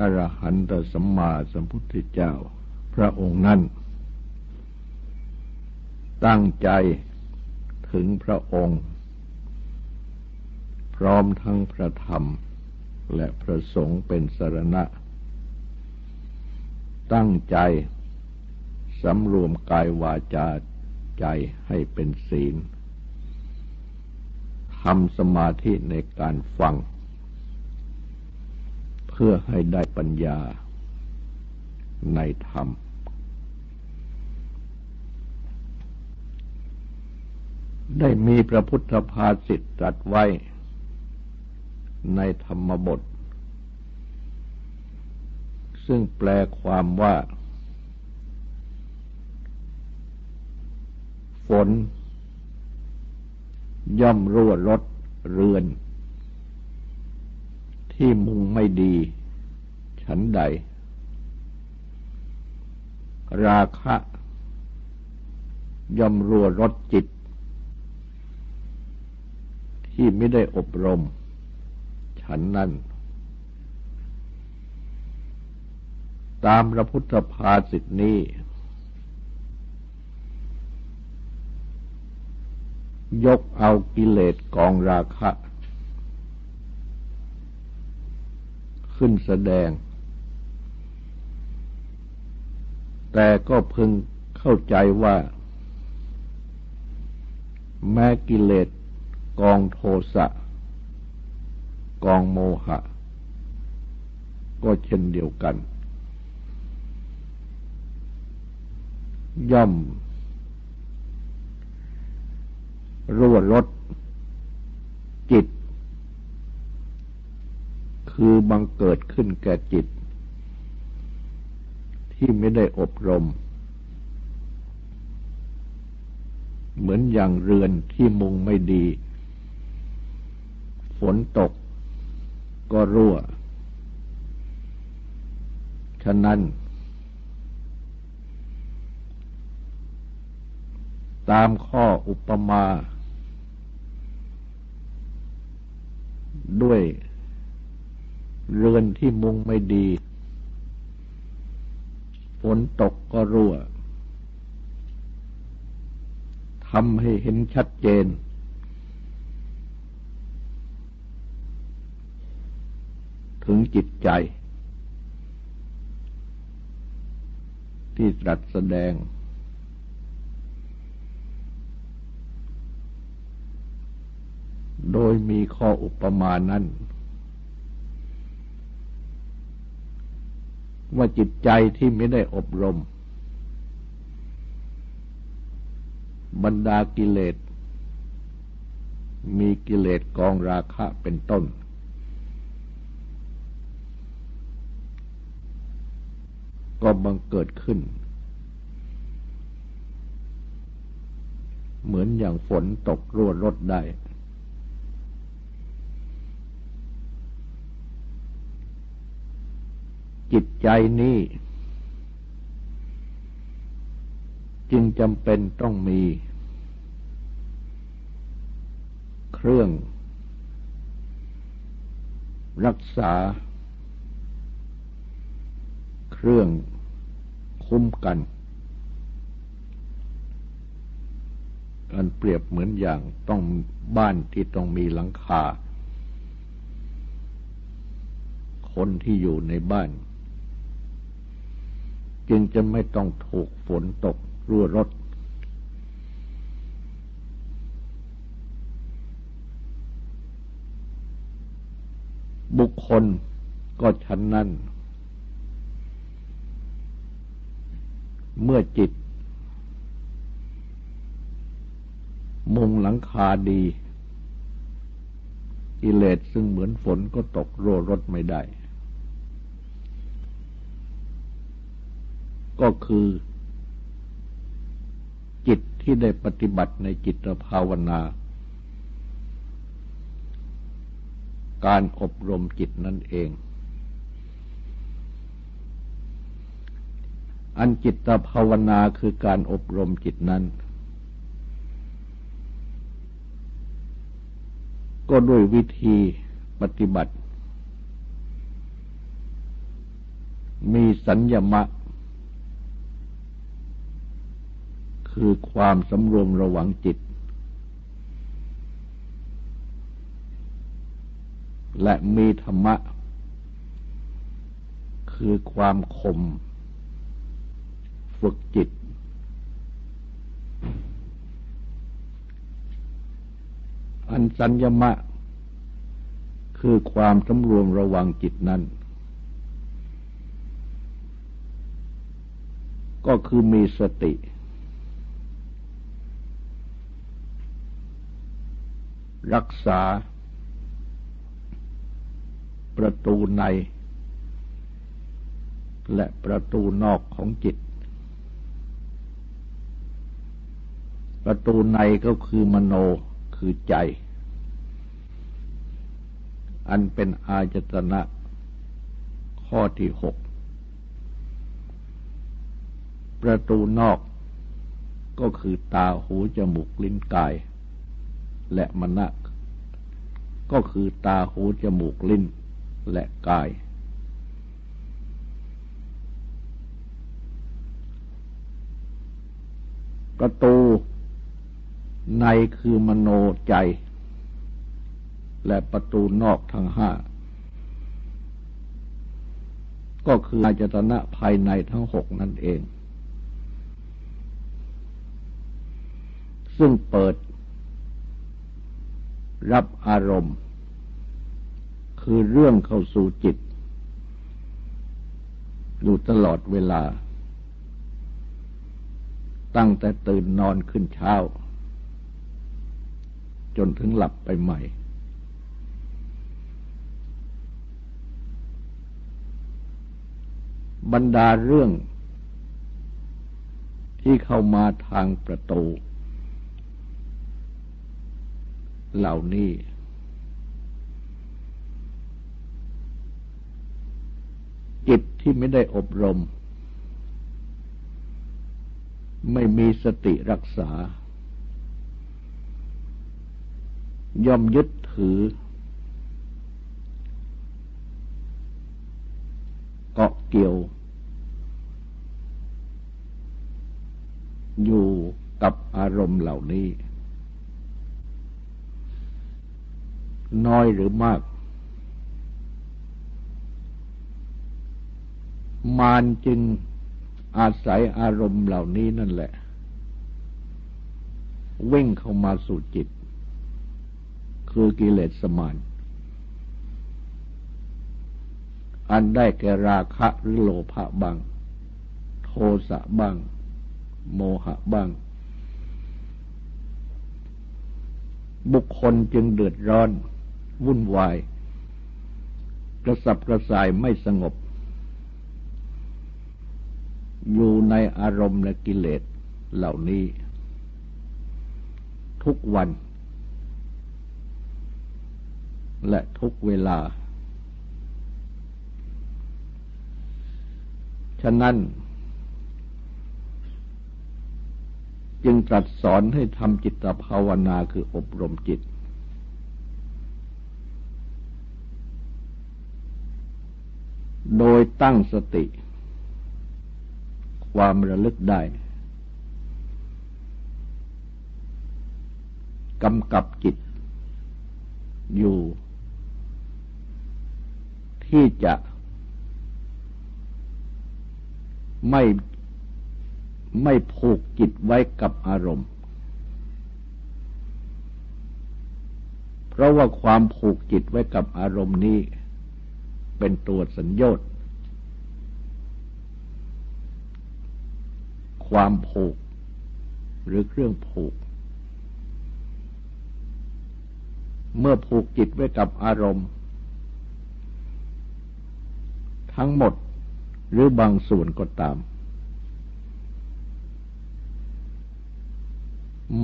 อรหันตสัมมาสัมพุทธเจ้า พระองค์นั้น ตั้งใจถึงพระองค์ พร้อมทั้งพระธรรมและพระสงฆ์เป็นสรณะ ตั้งใจสำรวมกายวาจาใจให้เป็นศีลทำสมาธิในการฟัง เพื่อให้ได้ปัญญาในธรรม ได้มีพระพุทธภาสิทตรัสไว้ในธรรมบท ซึ่งแปลความว่า ฝน ย่อมรั่วรถเรือน ที่มุงไม่ดี ฉันใด ราคะ ย่อมรัวรถจิต ที่ไม่ได้อบรม ฉันนั้น ตามพระพุทธภาสิทธินี้ ยกเอากิเลสกองราคะ ขึ้นแสดง แต่ก็พึงเข้าใจว่า แม้กิเลสกองโทสะ กองโมหะ ก็เช่นเดียวกัน ย่อมรั่วรถจิต คือบังเกิดขึ้นแก่จิต ที่ไม่ได้อบรม เหมือนอย่างเรือนที่มุงไม่ดี ฝนตกก็รั่ว ฉะนั้น ตามข้ออุปมา ด้วย เรือนที่มุงไม่ดี ฝนตกก็รั่วทำให้เห็นชัดเจน ถึงจิตใจ ที่ตรัสแสดง โดยมีข้ออุปมานั้น ว่าจิตใจที่ไม่ได้อบรม บรรดากิเลส มีกิเลสกองราคะเป็นต้น ก็บังเกิดขึ้น เหมือนอย่างฝนตกรั่วรดได้ จิตใจนี้ จึงจำเป็นต้องมี เครื่อง รักษา เครื่องคุ้มกันอันเปรียบเหมือนอย่างต้องบ้านที่ต้องมีหลังคาคนที่อยู่ในบ้าน จึงจะไม่ต้องถูกฝนตกรั่วรถบุคคลก็ฉันนั้น เมื่อจิต มุงหลังคาดีกิเลสซึ่งเหมือนฝนก็ตกโรรดไม่ได้ ก็คือ จิตที่ได้ปฏิบัติในจิตภาวนา การอบรมจิตนั่นเอง อันจิตภาวนาคือการอบรมจิตนั้น ก็ด้วยวิธีปฏิบัติ มีสัญญมะ คือความสำรวมระวังจิต และมีธรรมะ คือความคม ฝึกจิต อันสัญญมะ คือความสำรวมระวังจิตนั้นก็คือมีสติ รักษา ประตูใน และประตูนอกของจิต ประตูในก็คือมโนคือใจ อันเป็นอาจตนะข้อที่หกประตูนอกก็คือตาหูจมูกลิ้นกาย และมณะก็คือตาหูจมูกลิ้นและกาย ประตูในคือมโนใจ และประตูนอกทั้งห้า ก็คืออาจตนะภายในทั้งหกนั่นเอง ซึ่งเปิด รับอารมณ์ คือเรื่องเข้าสู่จิต อยู่ตลอดเวลา ตั้งแต่ตื่นนอนขึ้นเช้า จนถึงหลับไปใหม่ บรรดาเรื่องที่เข้ามาทางประตู เหล่านี้ จิตที่ไม่ได้อบรม ไม่มีสติรักษา ย่อมยึดถือ เกาะเกี่ยว อยู่กับอารมณ์เหล่านี้ น้อยหรือมาก มานจึงอาศัยอารมณ์เหล่านี้นั่นแหละ วิ่งเข้ามาสู่จิต คือกิเลสสมานอันได้แก่ราคะหรือโลภะบ้าง โทสะบ้าง โมหะบ้าง บุคคลจึงเดือดร้อน วุ่นวาย กระสับกระส่ายไม่สงบ อยู่ในอารมณ์และกิเลสเหล่านี้ ทุกวัน และทุกเวลา ฉะนั้น จึงตรัสสอนให้ทำจิตภาวนาคืออบรมจิต โดยตั้งสติ ความระลึกได้กำกับจิต อยู่ ที่จะไม่ไม่ผูกจิตไว้กับอารมณ์ เพราะว่าความผูกจิตไว้กับอารมณ์นี้ เป็นตัวสัญญต์ความผูก หรือเครื่องผูก เมื่อผูกจิตไว้กับอารมณ์ ทั้งหมดหรือบางส่วนก็ตาม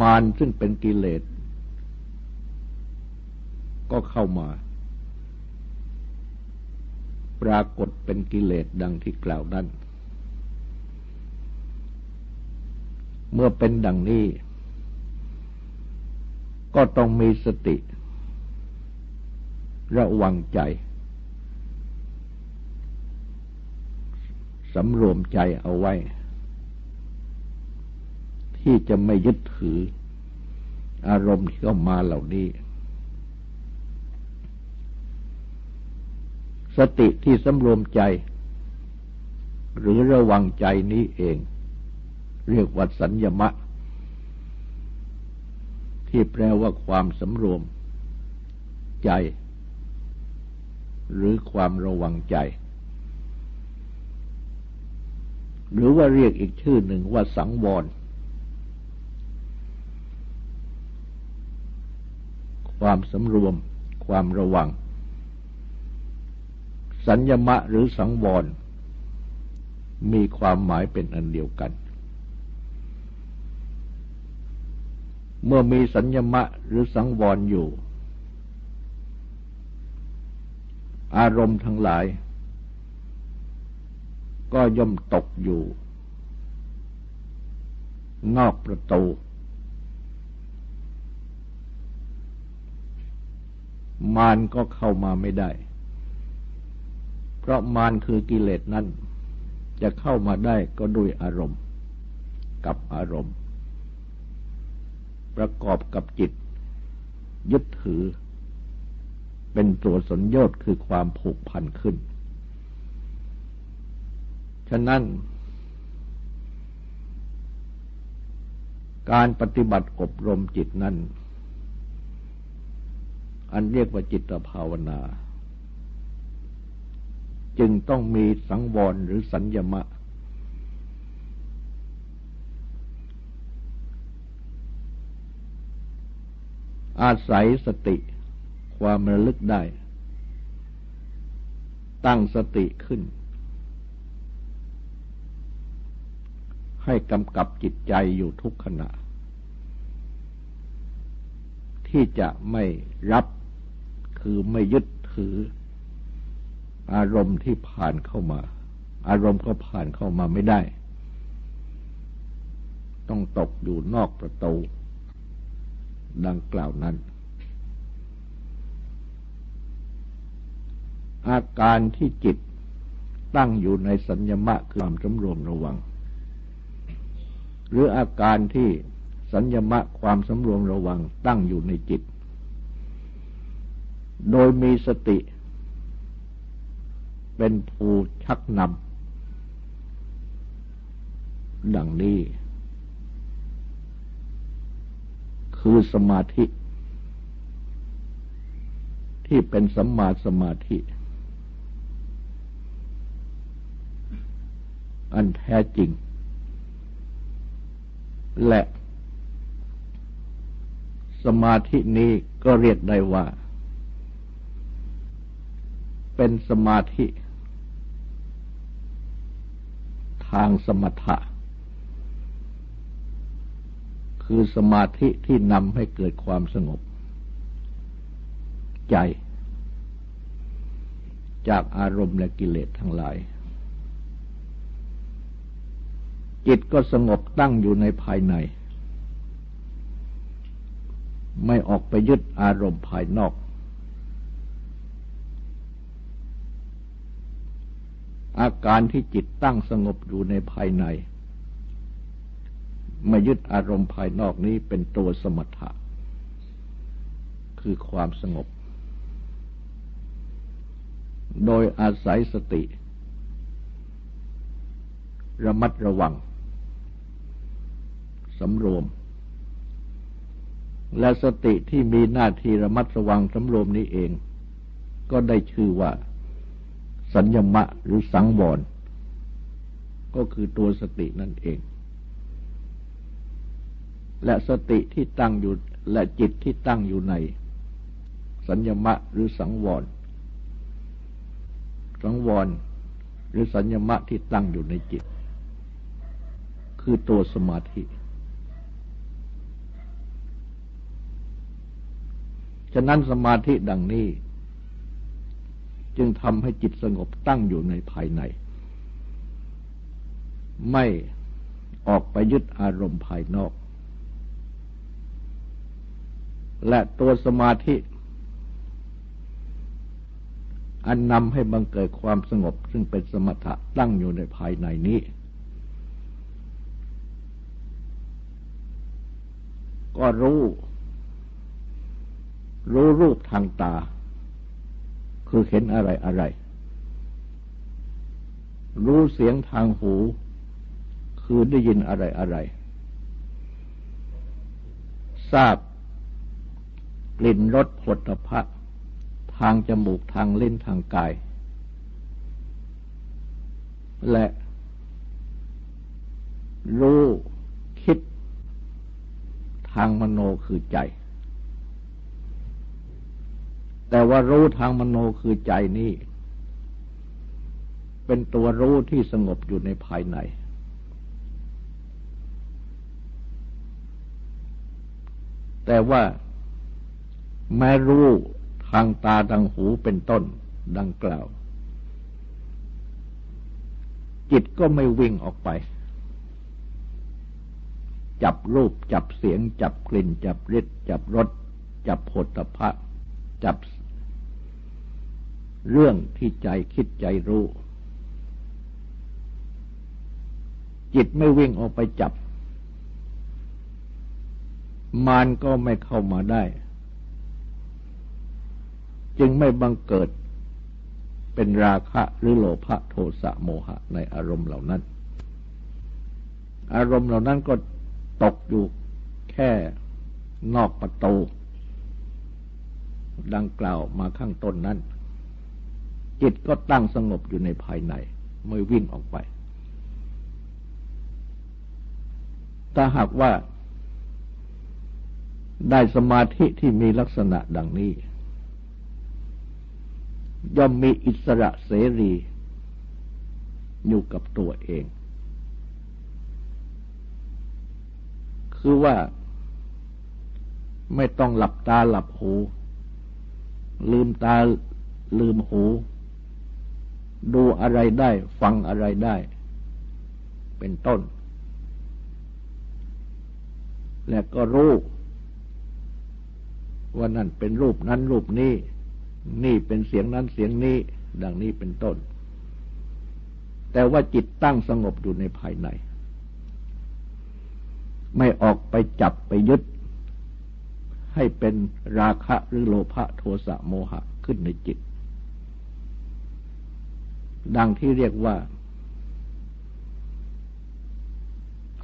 มารซึ่งเป็นกิเลสก็เข้ามา ปรากฏเป็นกิเลสดังที่กล่าวนั้นเมื่อเป็นดังนี้ ก็ต้องมีสติ ระวังใจสำรวมใจเอาไว้ ที่จะไม่ยึดถืออารมณ์ที่เข้ามาเหล่านี้ สติที่สำรวมใจ หรือระวังใจนี้เอง เรียกว่าสัญญมะ ที่แปลว่าความสำรวมใจ หรือความระวังใจ หรือว่าเรียกอีกชื่อหนึ่งว่าสังวร ความสำรวม ความระวัง สัญญมะหรือสังวร มีความหมายเป็นอันเดียวกัน เมื่อมีสัญญมะหรือสังวรอยู่ อารมณ์ทั้งหลาย ก็ย่อมตกอยู่ นอกประตูมารก็เข้ามาไม่ได้ ราะมารคือกิเลสนั้น จะเข้ามาได้ก็ด้วยอารมณ์กับอารมณ์ ประกอบกับจิต ยึดถือ เป็นตัวสนโยศคือความผูกพันขึ้น ฉะนั้น การปฏิบัติอบรมจิตนั้น อันเรียกว่าจิตภาวนา จึงต้องมีสังวรหรือสัญญมะ อาศัยสติความระลึกได้ ตั้งสติขึ้น ให้กำกับจิตใจอยู่ทุกขณะ ที่จะไม่รับคือไม่ยึดถือ อารมณ์ที่ผ่านเข้ามา อารมณ์ก็ผ่านเข้ามาไม่ได้ ต้องตกอยู่นอกประตู ดังกล่าวนั้น อาการที่จิตตั้งอยู่ในสัญญมะคือความสำรวมระวัง หรืออาการที่สัญญมะความสำรวมระวังตั้งอยู่ในจิต โดยมีสติ เป็นผู้ชักนำดังนี้ คือสมาธิ ที่เป็นสัมมาสมาธิ อันแท้จริง และสมาธินี้ก็เรียกได้ว่า เป็นสมาธิ ทางสมถะ คือสมาธิที่นำให้เกิดความสงบ ใจ จากอารมณ์และกิเลสทั้งหลาย จิตก็สงบตั้งอยู่ในภายใน ไม่ออกไปยึดอารมณ์ภายนอก อาการที่จิตตั้งสงบอยู่ในภายใน ไม่ยึดอารมณ์ภายนอกนี้เป็นตัวสมถะ คือความสงบ โดยอาศัยสติ ระมัดระวังสำรวม และสติที่มีหน้าที่ระมัดระวังสำรวมนี้เอง ก็ได้ชื่อว่า สัญญมะหรือสังวร ก็คือตัวสตินั่นเอง และสติที่ตั้งอยู่และจิตที่ตั้งอยู่ใน สัญญมะหรือสังวร สังวร หรือสัญญมะที่ตั้งอยู่ในจิต คือตัวสมาธิฉะนั้นสมาธิดังนี้ จึงทำให้จิตสงบตั้งอยู่ในภายใน ไม่ออกไปยึดอารมณ์ภายนอก และตัวสมาธิ อันนำให้บังเกิดความสงบ ซึ่งเป็นสมถะตั้งอยู่ในภายในนี้ ก็รู้ รู้รูปทางตา คือเห็นอะไรอะไร รู้เสียงทางหู คือได้ยินอะไรอะไร ทราบกลิ่นรสผลพะทางจมูกทางเล่นทางกาย และรู้คิดทางมโนคือใจ แต่ว่ารู้ทางมโนคือใจนี้เป็นตัวรู้ที่สงบอยู่ในภายใน แต่ว่าแม้รู้ทางตาทางหูเป็นต้นดังกล่าว จิตก็ไม่วิ่งออกไป จับรูปจับเสียง จับกลิ่น จับรสจับรสจับผลตภะจับ เรื่องที่ใจคิดใจรู้ จิตไม่วิ่งออกไปจับ มารก็ไม่เข้ามาได้ จึงไม่บังเกิดเป็นราคะหรือโลภะโทสะโมหะในอารมณ์เหล่านั้น อารมณ์เหล่านั้นก็ตกอยู่แค่นอกประตู ดังกล่าวมาข้างต้นนั้น จิตก็ตั้งสงบอยู่ในภายในไม่วิ่งออกไป ถ้าหากว่าได้สมาธิที่มีลักษณะดังนี้ ย่อมมีอิสระเสรีอยู่กับตัวเอง คือว่าไม่ต้องหลับตาหลับหู ลืมตาลืมหู ดูอะไรได้ ฟังอะไรได้ เป็นต้น และก็รู้ว่านั่นเป็นรูปนั้นรูปนี้ นี่เป็นเสียงนั้นเสียงนี้ ดังนี้เป็นต้น แต่ว่าจิตตั้งสงบอยู่ในภายใน ไม่ออกไปจับไปยึด ให้เป็นราคะหรือโลภะโทสะโมหะขึ้นในจิต ดังที่เรียกว่า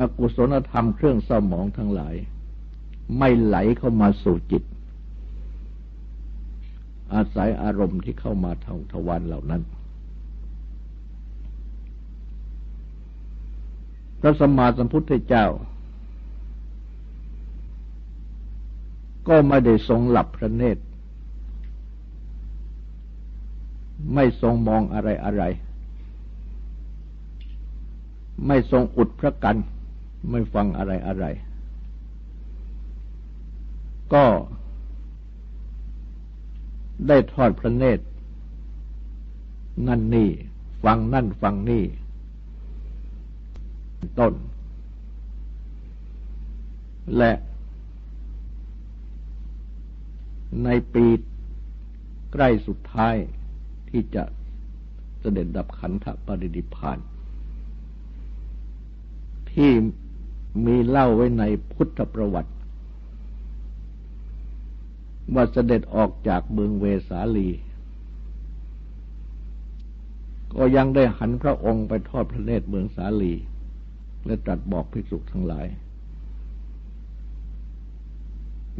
อากุศลธรรมเครื่องเศร้าหมองทั้งหลาย ไม่ไหลเข้ามาสู่จิต อาศัยอารมณ์ที่เข้ามาทางทวารเหล่านั้น พระสัมมาสัมพุทธเจ้า ก็ไม่ได้ทรงหลับพระเนตร ไม่ทรงมองอะไรอะไร ไม่ทรงอุดพระกัน ไม่ฟังอะไรอะไร ก็ได้ทอดพระเนตร นั่นนี่ ฟังนั่นฟังนี่ ต้น และในปีใกล้สุดท้าย ที่จะเสด็จดับขันธปริดิพาน ที่มีเล่าไว้ในพุทธประวัติ ว่าเสด็จออกจากเมืองเวสาลี ก็ยังได้หันพระองค์ไปทอดพระเนตรเมืองสาลี และตรัสบอกภิกษุทั้งหลาย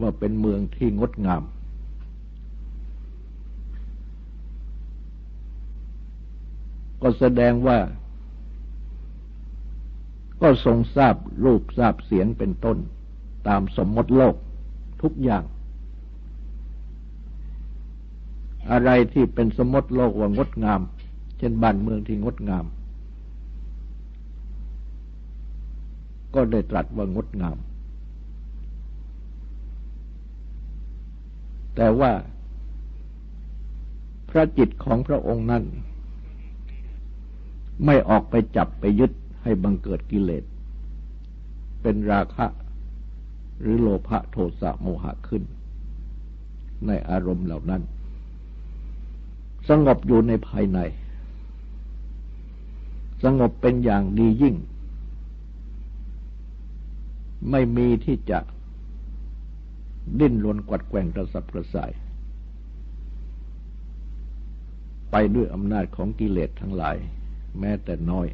ว่าเป็นเมืองที่งดงาม ก็แสดงว่า ก็ทรงทราบรูปทราบเสียงเป็นต้น ตามสมมติโลกทุกอย่าง อะไรที่เป็นสมมติโลกว่างดงาม เช่นบ้านเมืองที่งดงาม ก็ได้ตรัสว่างดงาม แต่ว่าพระจิตของพระองค์นั้น ไม่ออกไปจับไปยึดให้บังเกิดกิเลส เป็นราคะหรือโลภะโทสะโมหะขึ้น ในอารมณ์เหล่านั้น สงบอยู่ในภายใน สงบเป็นอย่างดียิ่ง ไม่มีที่จะดิ้นรนกวัดแกว่งกระสับกระส่าย ไปด้วยอำนาจของกิเลสทั้งหลาย แม้แต่น้อย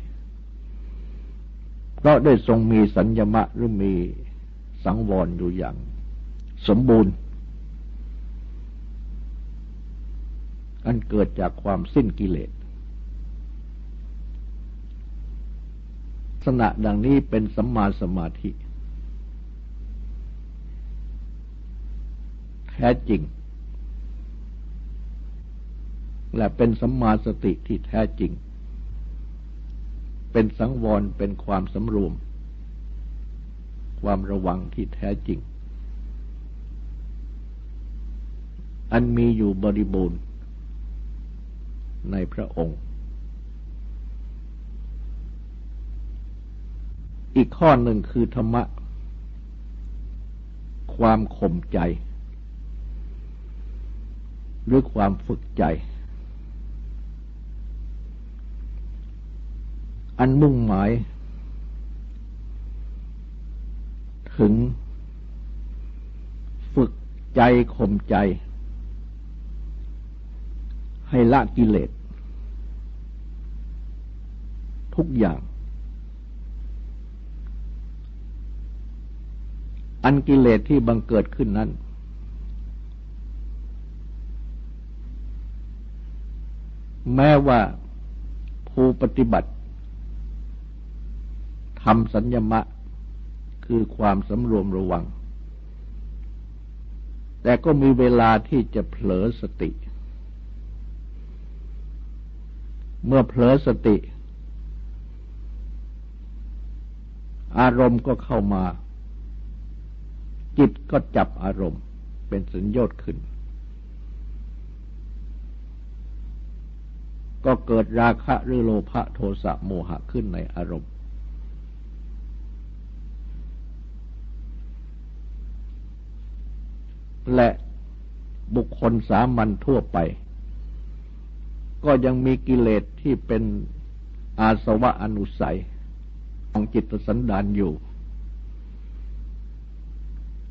เพราะได้ทรงมีสัญญมะหรือมีสังวรอยู่อย่าง สมบูรณ์ อันเกิดจากความสิ้นกิเลสสณะดังนี้เป็นสัมมาสมาธิ แท้จริง และเป็นสัมมาสติที่แท้จริง เป็นสังวรเป็นความสำรวม ความระวังที่แท้จริง อันมีอยู่บริบูรณ์ในพระองค์ อีกข้อหนึ่งคือธรรมะ ความข่มใจ หรือความฝึกใจ อันมุ่งหมาย ถึง ฝึกใจข่มใจ ให้ละกิเลส ทุกอย่าง อันกิเลสที่บังเกิดขึ้นนั้นแม้ว่าผู้ปฏิบัติ ทำสัญญมะคือความสำรวมระวัง แต่ก็มีเวลาที่จะเผลอสติ เมื่อเผลอสติ อารมณ์ก็เข้ามา จิตก็จับอารมณ์เป็นสัญญต์ขึ้น ก็เกิดราคะหรือโลภะโทสะโมหะขึ้นในอารมณ์ และบุคคลสามัญทั่วไป ก็ยังมีกิเลสที่เป็นอาสวะอนุสัย ของจิตสันดานอยู่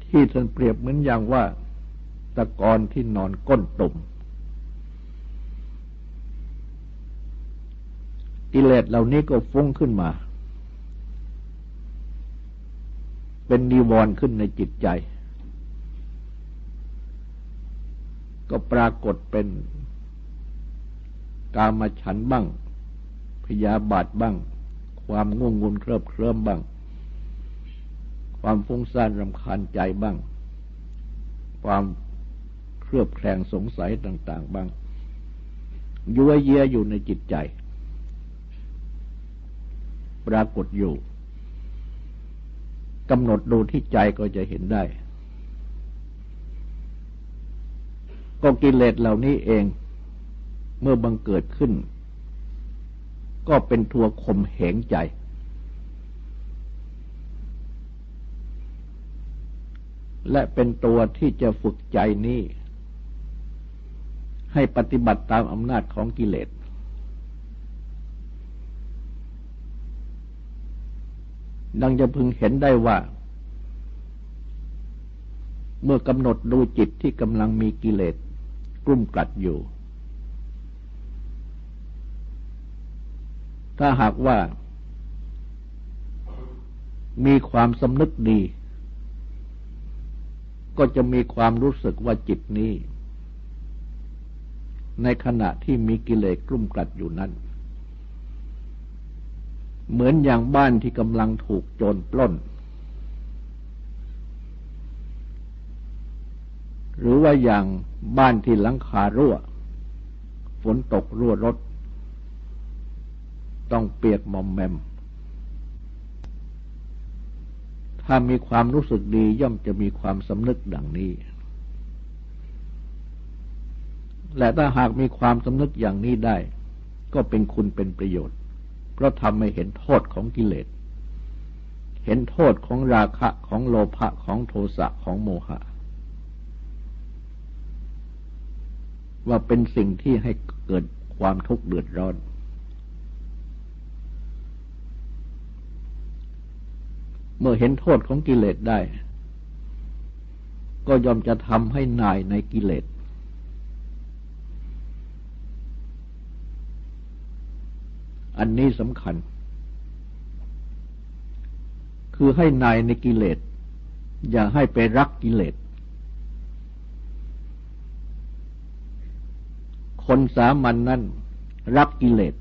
ที่ท่านเปรียบเหมือนอย่างว่าตะกอนที่นอนก้นตุ่มกิเลสเหล่านี้ก็ฟุ้งขึ้นมา เป็นนิวรณ์ขึ้นในจิตใจ ก็ปรากฏเป็นกามาฉันบ้าง พยาบาทบ้าง ความง่วงงุนเคลิบเคลิ้มบ้าง ความฟุ้งซ่านรำคาญใจบ้าง ความเครือบแคลงสงสัยต่าง ๆ บ้างยั่วเยียอยู่ในจิตใจ ปรากฏอยู่กำหนดดูที่ใจก็จะเห็นได้ ก็กิเลสเหล่านี้เอง เมื่อบังเกิดขึ้น ก็เป็นทัวข่มเหงใจ และเป็นตัวที่จะฝึกใจนี้ให้ปฏิบัติตามอำนาจของกิเลส ดังจะพึงเห็นได้ว่า เมื่อกำหนดดูจิตที่กำลังมีกิเลส กลุ่มกลัดอยู่ ถ้าหากว่า มีความสำนึกดี ก็จะมีความรู้สึกว่าจิตนี้ ในขณะที่มีกิเลสกลุ่มกลัดอยู่นั้น เหมือนอย่างบ้านที่กำลังถูกโจรปล้น หรือว่าอย่างบ้านที่หลังคารั่ว ฝนตกรั่วรถ ต้องเปียกมอมแมม ถ้ามีความรู้สึกดีย่อมจะมีความสำนึกดังนี้ และถ้าหากมีความสำนึกอย่างนี้ได้ ก็เป็นคุณเป็นประโยชน์ เพราะทำให้เห็นโทษของกิเลส เห็นโทษของราคะของโลภะของโทสะของโมหะ ว่าเป็นสิ่งที่ให้เกิดความทุกข์เดือดร้อน เมื่อเห็นโทษของกิเลสได้ ก็ยอมจะทำให้นายในกิเลส อันนี้สำคัญ คือให้นายในกิเลส อย่าให้ไปรักกิเลส คนสามัญนนั้น รักกิเลส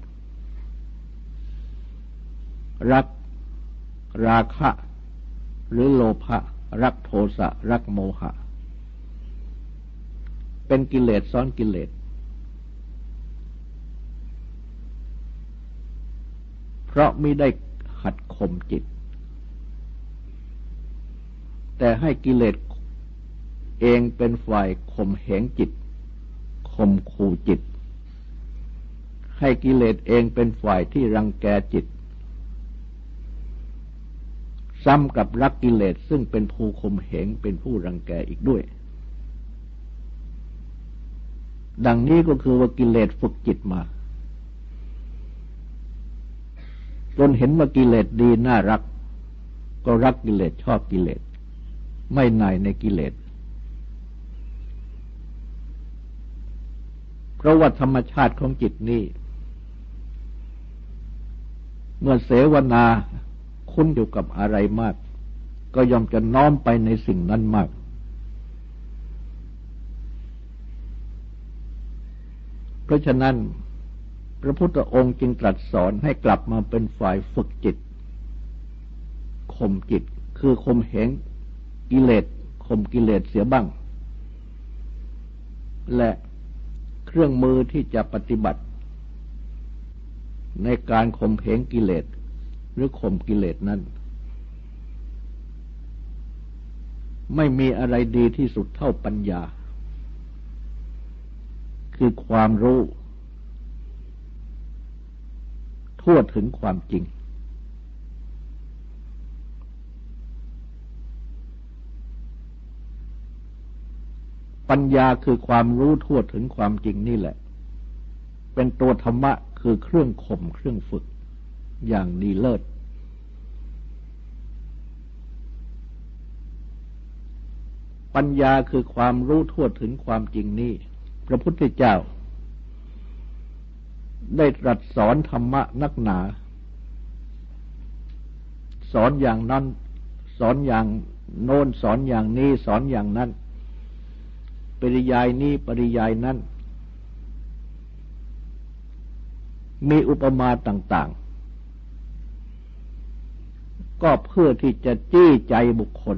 รักราคะ หรือโลภะรักโทสะ รักโมหะ เป็นกิเลสซ้อนกิเลส เพราะไม่ได้หัดข่มจิต แต่ให้กิเลสเองเป็นฝ่ายข่มเหงจิต ข่มขู่จิต ให้กิเลสเองเป็นฝ่ายที่รังแกจิต ซ้ำกับรักกิเลสซึ่งเป็นผู้ข่มเหงเป็นผู้รังแกอีกด้วย ดังนี้ก็คือว่ากิเลสฝึกจิตมาจนเห็นว่ากิเลสดีน่ารัก ก็รักกิเลสชอบกิเลส ไม่นายในกิเลส เพราะว่าธรรมชาติของจิตนี้เมื่อเสวนาคุ้นอยู่กับอะไรมาก ก็ยอมจะน้อมไปในสิ่งนั้นมาก เพราะฉะนั้น พระพุทธองค์จึงตรัสสอนให้กลับมาเป็นฝ่ายฝึกจิตข่มจิตคือข่มเหงกิเลสข่มกิเลสเสียบ้าง และ เครื่องมือที่จะปฏิบัติ ในการข่มเหงกิเลส หรือข่มกิเลสนั้น ไม่มีอะไรดีที่สุดเท่าปัญญา คือความรู้ ทั่วถึงความจริง ปัญญาคือความรู้ทั่วถึงความจริงนี่แหละ เป็นตัวธรรมะคือเครื่องข่มเครื่องฝึกอย่างดีเลิศ ปัญญาคือความรู้ทั่วถึงความจริงนี้ พระพุทธเจ้า ได้ตรัสสอนธรรมะนักหนา สอนอย่างนั้น สอนอย่างโน้นสอนอย่างนี้ สอนอย่างนั้น ปริยายนี้ปริยายนั้น มีอุปมาต่างๆ ก็เพื่อที่จะจี้ใจบุคคล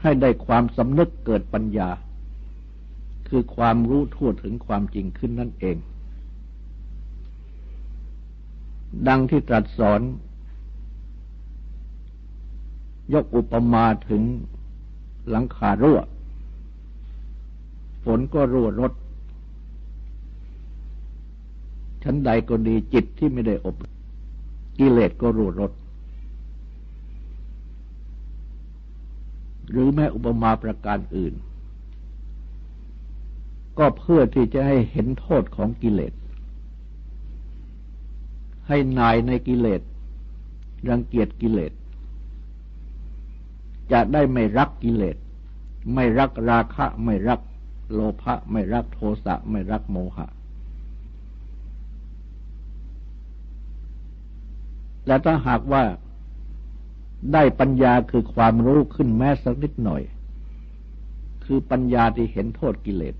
ให้ได้ความสำนึกเกิดปัญญา คือความรู้ทั่วถึงความจริงขึ้นนั่นเอง ดังที่ตรัสสอน ยกอุปมาถึงหลังคารั่ว ฝนก็รั่วรถ ชั้นใดก็ดีจิตที่ไม่ได้อบ กิเลสก็รั่วรถ หรือแม้อุปมาประการอื่น ก็เพื่อที่จะให้เห็นโทษของกิเลส ให้นายในกิเลส รังเกียจกิเลส จะได้ไม่รักกิเลส ไม่รักราคะ ไม่รักโลภะไม่รักโทสะ ไม่รักโมหะ และถ้าหากว่าได้ปัญญาคือความรู้ขึ้นแม้สักนิดหน่อย คือปัญญาที่เห็นโทษกิเลส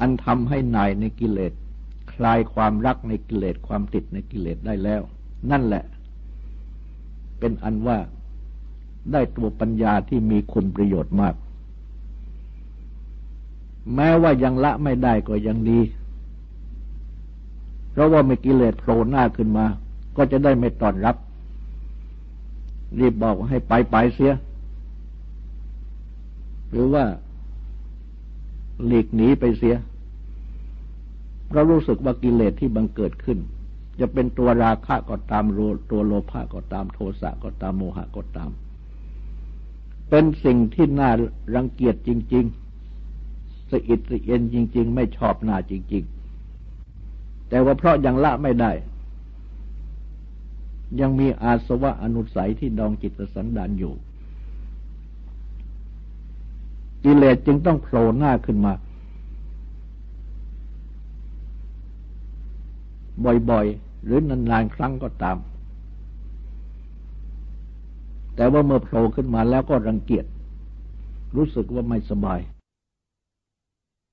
อันทำให้นายในกิเลส คลายความรักในกิเลสความติดในกิเลสได้แล้ว นั่นแหละ เป็นอันว่าได้ตัวปัญญาที่มีคุณประโยชน์มาก แม้ว่ายังละไม่ได้ก็ยังดี เพราะว่าไม่กิเลสโผล่หน้าขึ้นมา ก็จะได้ไม่ต้อนรับ รีบบอกให้ไปไปเสีย หรือว่าหลีกหนีไปเสียเรารู้สึกว่ากิเลสที่บังเกิดขึ้น จะเป็นตัวราคะก็ตามตัวโลภะก็ตามโทสะก็ตามโมหะก็ตาม เป็นสิ่งที่น่ารังเกียจจริง ๆ สะอิดสะเอียนจริง ๆ ไม่ชอบหน้าจริง ๆ แต่ว่าเพราะยังละไม่ได้ ยังมีอาสวะอนุสัยที่ดองจิตสันดานอยู่กิเลสจึงต้องโผล่หน้าขึ้นมา บ่อยๆ หรือนานๆครั้งก็ตาม แต่ว่าเมื่อโผล่ขึ้นมาแล้วก็รังเกียจรู้สึกว่าไม่สบาย